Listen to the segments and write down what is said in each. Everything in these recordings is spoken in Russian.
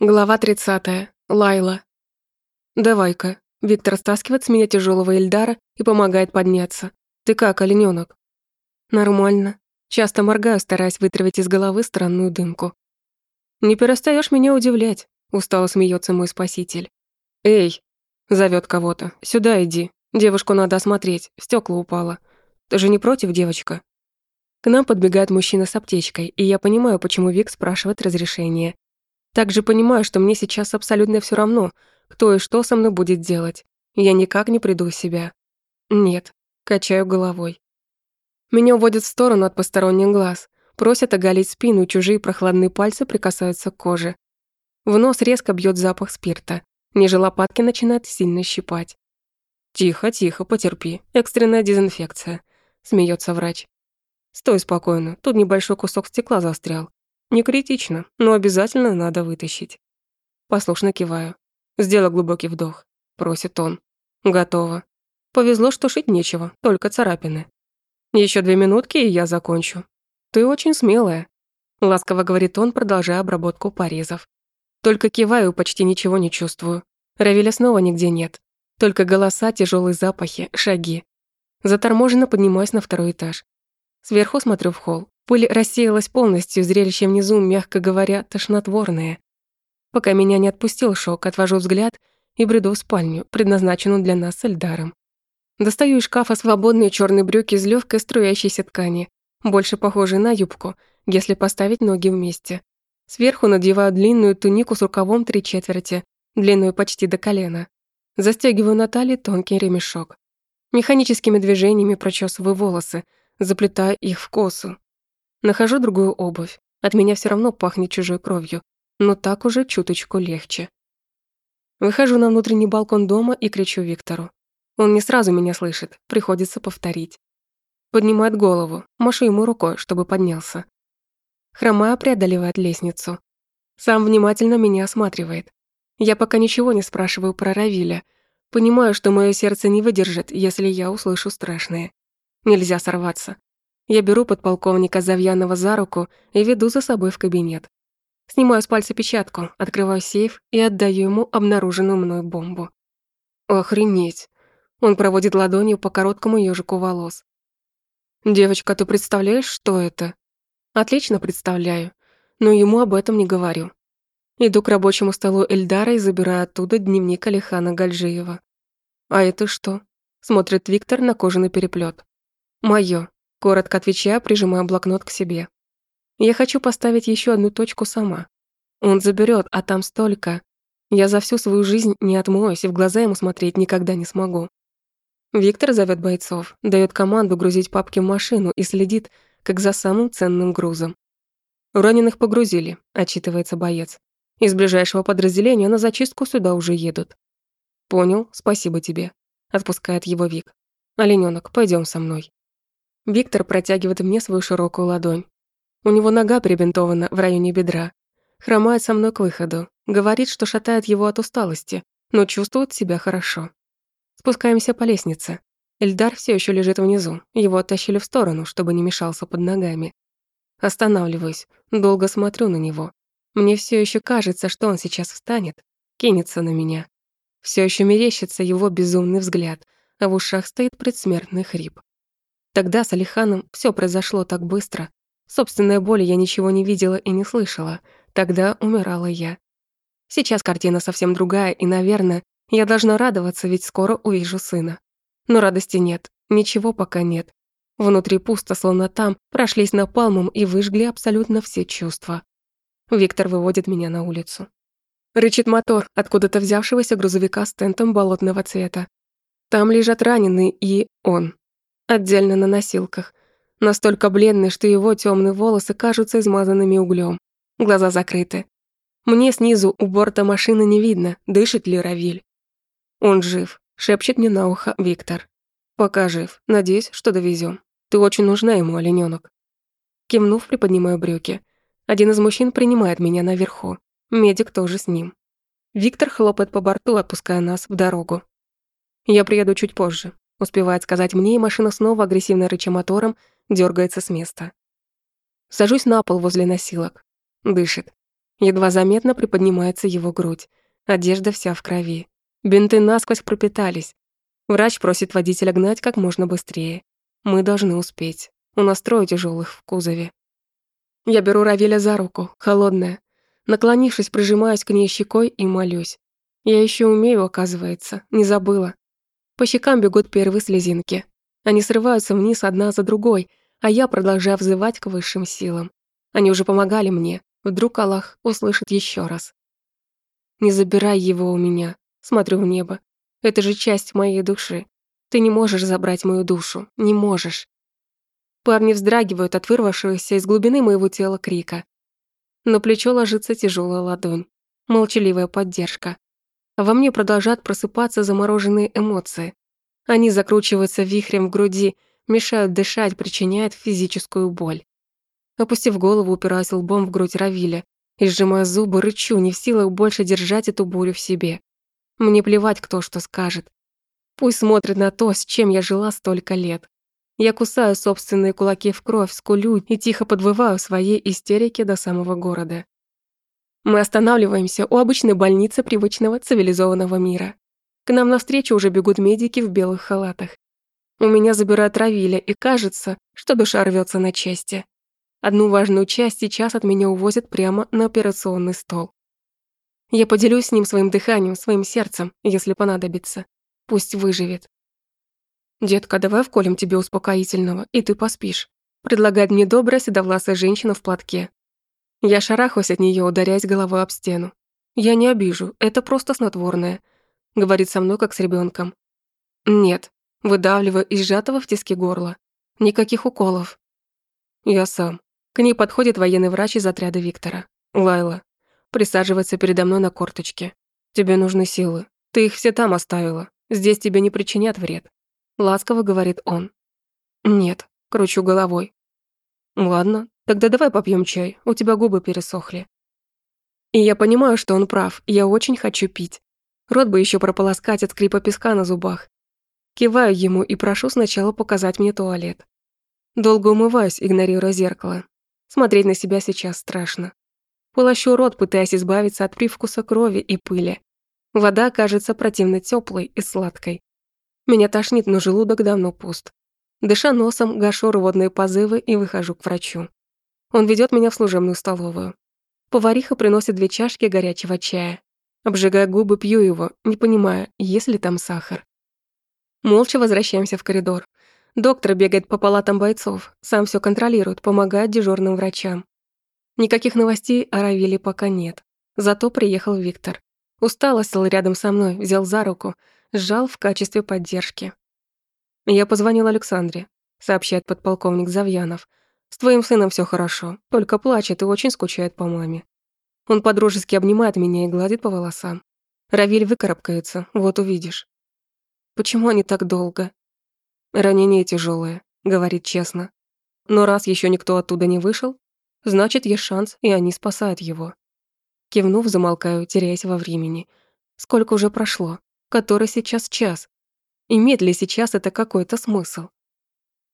Глава 30. Лайла. «Давай-ка». Виктор стаскивает с меня тяжелого Эльдара и помогает подняться. «Ты как, оленёнок?» «Нормально». Часто моргаю, стараясь вытравить из головы странную дымку. «Не перестаешь меня удивлять», — устало смеется мой спаситель. «Эй!» — зовет кого-то. «Сюда иди. Девушку надо осмотреть. Стекла упало. Ты же не против, девочка?» К нам подбегает мужчина с аптечкой, и я понимаю, почему Вик спрашивает разрешение. Также понимаю, что мне сейчас абсолютно все равно, кто и что со мной будет делать. Я никак не приду в себя. Нет, качаю головой. Меня уводят в сторону от посторонних глаз, просят оголить спину, чужие прохладные пальцы прикасаются к коже. В нос резко бьет запах спирта. Ниже лопатки начинает сильно щипать. «Тихо, тихо, потерпи. Экстренная дезинфекция», — смеется врач. «Стой спокойно, тут небольшой кусок стекла застрял. Не критично, но обязательно надо вытащить. Послушно киваю. Сделай глубокий вдох. Просит он. Готово. Повезло, что шить нечего, только царапины. Еще две минутки, и я закончу. Ты очень смелая. Ласково говорит он, продолжая обработку порезов. Только киваю, почти ничего не чувствую. Равиля снова нигде нет. Только голоса, тяжелые запахи, шаги. Заторможенно поднимаюсь на второй этаж. Сверху смотрю в холл. Пыль рассеялась полностью, зрелище внизу, мягко говоря, тошнотворное. Пока меня не отпустил шок, отвожу взгляд и бреду в спальню, предназначенную для нас с Эльдаром. Достаю из шкафа свободные черные брюки из легкой струящейся ткани, больше похожей на юбку, если поставить ноги вместе. Сверху надеваю длинную тунику с рукавом три четверти, длиной почти до колена. Застегиваю на талии тонкий ремешок. Механическими движениями прочесываю волосы, заплетаю их в косу, Нахожу другую обувь. От меня все равно пахнет чужой кровью, но так уже чуточку легче. Выхожу на внутренний балкон дома и кричу Виктору. Он не сразу меня слышит, приходится повторить. Поднимает голову, машу ему рукой, чтобы поднялся. Хромая преодолевает лестницу. Сам внимательно меня осматривает. Я пока ничего не спрашиваю про Равиля. Понимаю, что мое сердце не выдержит, если я услышу страшное. Нельзя сорваться. Я беру подполковника Завьянова за руку и веду за собой в кабинет. Снимаю с пальца печатку, открываю сейф и отдаю ему обнаруженную мной бомбу. Охренеть. Он проводит ладонью по короткому ежику волос. «Девочка, ты представляешь, что это?» «Отлично представляю, но ему об этом не говорю. Иду к рабочему столу Эльдара и забираю оттуда дневник Алихана Гальжиева. «А это что?» — смотрит Виктор на кожаный переплет. «Моё. Коротко отвечая, прижимаю блокнот к себе. Я хочу поставить еще одну точку сама. Он заберет, а там столько. Я за всю свою жизнь не отмоюсь и в глаза ему смотреть никогда не смогу. Виктор зовет бойцов, дает команду грузить папки в машину и следит, как за самым ценным грузом. «Раненых погрузили», — отчитывается боец. «Из ближайшего подразделения на зачистку сюда уже едут». «Понял, спасибо тебе», — отпускает его Вик. «Оленёнок, пойдем со мной». Виктор протягивает мне свою широкую ладонь. У него нога прибинтована в районе бедра. Хромает со мной к выходу. Говорит, что шатает его от усталости, но чувствует себя хорошо. Спускаемся по лестнице. Эльдар все еще лежит внизу. Его оттащили в сторону, чтобы не мешался под ногами. Останавливаюсь, долго смотрю на него. Мне все еще кажется, что он сейчас встанет, кинется на меня. Все еще мерещится его безумный взгляд, а в ушах стоит предсмертный хрип. Тогда с Алиханом все произошло так быстро. Собственной боли я ничего не видела и не слышала. Тогда умирала я. Сейчас картина совсем другая, и, наверное, я должна радоваться, ведь скоро увижу сына. Но радости нет, ничего пока нет. Внутри пусто, словно там, прошлись напалмом и выжгли абсолютно все чувства. Виктор выводит меня на улицу. Рычит мотор откуда-то взявшегося грузовика с тентом болотного цвета. Там лежат раненые и он отдельно на носилках. Настолько бледный, что его темные волосы кажутся измазанными углем. Глаза закрыты. Мне снизу у борта машины не видно, дышит ли Равиль. Он жив, шепчет мне на ухо Виктор. Пока жив, надеюсь, что довезем. Ты очень нужна ему, оленёнок. Кивнув, приподнимаю брюки. Один из мужчин принимает меня наверху. Медик тоже с ним. Виктор хлопает по борту, отпуская нас в дорогу. Я приеду чуть позже. Успевает сказать мне, и машина снова агрессивно рыча мотором дергается с места. Сажусь на пол возле носилок. Дышит. Едва заметно приподнимается его грудь. Одежда вся в крови. Бинты насквозь пропитались. Врач просит водителя гнать как можно быстрее. Мы должны успеть. У нас трое тяжелых в кузове. Я беру Равиля за руку, холодная. Наклонившись, прижимаюсь к ней щекой и молюсь. Я еще умею, оказывается, не забыла. По щекам бегут первые слезинки. Они срываются вниз одна за другой, а я продолжаю взывать к высшим силам. Они уже помогали мне. Вдруг Аллах услышит еще раз. «Не забирай его у меня», — смотрю в небо. «Это же часть моей души. Ты не можешь забрать мою душу. Не можешь». Парни вздрагивают от вырвавшегося из глубины моего тела крика. На плечо ложится тяжелая ладонь. Молчаливая поддержка. Во мне продолжают просыпаться замороженные эмоции. Они закручиваются вихрем в груди, мешают дышать, причиняют физическую боль. Опустив голову, упираясь лбом в грудь Равиля и, сжимая зубы, рычу, не в силах больше держать эту бурю в себе. Мне плевать, кто что скажет. Пусть смотрит на то, с чем я жила столько лет. Я кусаю собственные кулаки в кровь, скулю и тихо подвываю своей истерике до самого города. Мы останавливаемся у обычной больницы привычного цивилизованного мира. К нам навстречу уже бегут медики в белых халатах. У меня забирают Равиля, и кажется, что душа рвется на части. Одну важную часть сейчас от меня увозят прямо на операционный стол. Я поделюсь с ним своим дыханием, своим сердцем, если понадобится. Пусть выживет. «Детка, давай вколем тебе успокоительного, и ты поспишь», предлагает мне добрая седовласая женщина в платке. Я шарахаюсь от нее, ударяясь головой об стену. «Я не обижу, это просто снотворное», говорит со мной, как с ребенком. «Нет», выдавливаю из сжатого в тиски горла. «Никаких уколов». «Я сам». К ней подходит военный врач из отряда Виктора. Лайла. Присаживается передо мной на корточке. «Тебе нужны силы. Ты их все там оставила. Здесь тебе не причинят вред». Ласково говорит он. «Нет», кручу головой. «Ладно, тогда давай попьем чай, у тебя губы пересохли». И я понимаю, что он прав, я очень хочу пить. Рот бы еще прополоскать от скрипа песка на зубах. Киваю ему и прошу сначала показать мне туалет. Долго умываюсь, игнорируя зеркало. Смотреть на себя сейчас страшно. Полощу рот, пытаясь избавиться от привкуса крови и пыли. Вода кажется противно теплой и сладкой. Меня тошнит, но желудок давно пуст. Дыша носом, гашу рвотные позывы и выхожу к врачу. Он ведет меня в служебную столовую. Повариха приносит две чашки горячего чая. Обжигая губы, пью его, не понимая, есть ли там сахар. Молча возвращаемся в коридор. Доктор бегает по палатам бойцов, сам все контролирует, помогает дежурным врачам. Никаких новостей о Равиле пока нет. Зато приехал Виктор. Устало сел рядом со мной, взял за руку, сжал в качестве поддержки. «Я позвонил Александре», — сообщает подполковник Завьянов. «С твоим сыном все хорошо, только плачет и очень скучает по маме. Он подружески обнимает меня и гладит по волосам. Равиль выкарабкается, вот увидишь». «Почему они так долго?» Ранение тяжелое, говорит честно. Но раз еще никто оттуда не вышел, значит, есть шанс, и они спасают его. Кивнув, замолкаю, теряясь во времени. Сколько уже прошло? Который сейчас час? Имеет ли сейчас это какой-то смысл?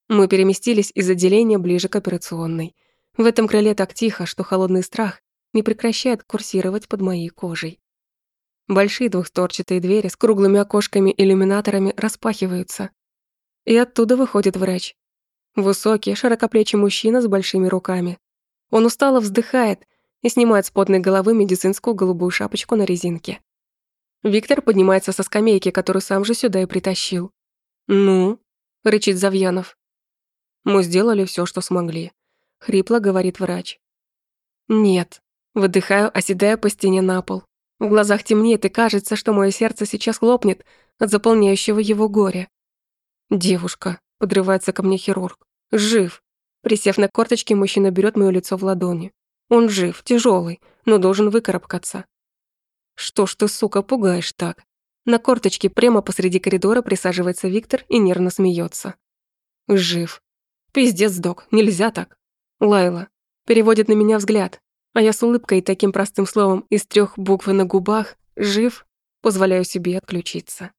Мы переместились из отделения ближе к операционной. В этом крыле так тихо, что холодный страх не прекращает курсировать под моей кожей. Большие двухстворчатые двери с круглыми окошками-иллюминаторами распахиваются, и оттуда выходит врач. Высокий, широкоплечий мужчина с большими руками. Он устало вздыхает и снимает с потной головы медицинскую голубую шапочку на резинке. Виктор поднимается со скамейки, которую сам же сюда и притащил. «Ну?» — рычит Завьянов. «Мы сделали все, что смогли», — хрипло говорит врач. «Нет». Выдыхаю, оседая по стене на пол. В глазах темнеет, и кажется, что мое сердце сейчас лопнет от заполняющего его горя. «Девушка», — подрывается ко мне хирург, — «жив». Присев на корточки, мужчина берет моё лицо в ладони. Он жив, тяжелый, но должен выкарабкаться. «Что ж ты, сука, пугаешь так?» На корточке прямо посреди коридора присаживается Виктор и нервно смеется. «Жив. Пиздец, док, нельзя так». Лайла. Переводит на меня взгляд, а я с улыбкой и таким простым словом из трех букв на губах «жив» позволяю себе отключиться.